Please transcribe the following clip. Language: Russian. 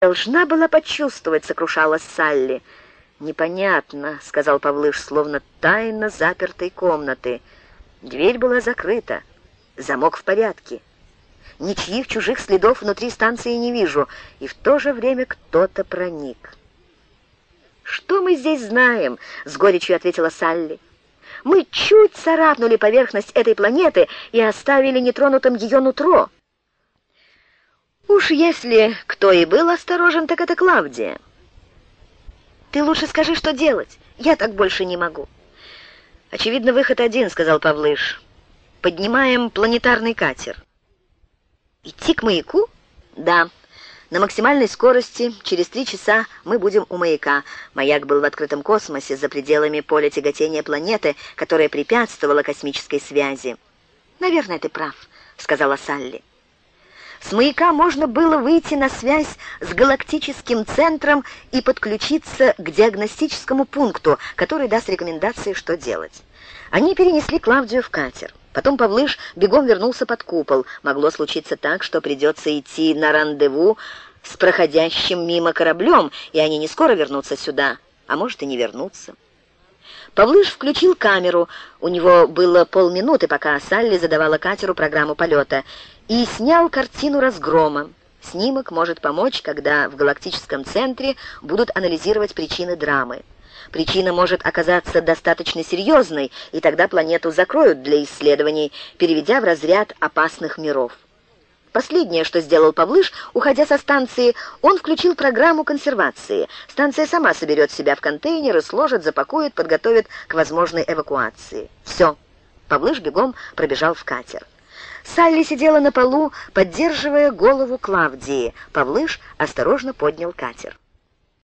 должна была почувствовать, сокрушалась Салли. «Непонятно», — сказал Павлыш, словно тайна запертой комнаты. Дверь была закрыта, замок в порядке. Ничьих чужих следов внутри станции не вижу, и в то же время кто-то проник. «Что мы здесь знаем?» — с горечью ответила Салли. «Мы чуть царапнули поверхность этой планеты и оставили нетронутым ее нутро». «Уж если кто и был осторожен, так это Клавдия». Ты лучше скажи, что делать. Я так больше не могу». «Очевидно, выход один», — сказал Павлыш. «Поднимаем планетарный катер». «Идти к маяку?» «Да. На максимальной скорости. Через три часа мы будем у маяка. Маяк был в открытом космосе, за пределами поля тяготения планеты, которая препятствовала космической связи». «Наверное, ты прав», — сказала Салли. С маяка можно было выйти на связь с галактическим центром и подключиться к диагностическому пункту, который даст рекомендации, что делать. Они перенесли Клавдию в катер. Потом Павлыш бегом вернулся под купол. Могло случиться так, что придется идти на рандеву с проходящим мимо кораблем, и они не скоро вернутся сюда, а может и не вернутся. Павлыш включил камеру. У него было полминуты, пока Салли задавала катеру программу полета, и снял картину разгрома. Снимок может помочь, когда в галактическом центре будут анализировать причины драмы. Причина может оказаться достаточно серьезной, и тогда планету закроют для исследований, переведя в разряд опасных миров. Последнее, что сделал Павлыш, уходя со станции, он включил программу консервации. Станция сама соберет себя в контейнеры, сложит, запакует, подготовит к возможной эвакуации. Все. Павлыш бегом пробежал в катер. Салли сидела на полу, поддерживая голову Клавдии. Павлыш осторожно поднял катер.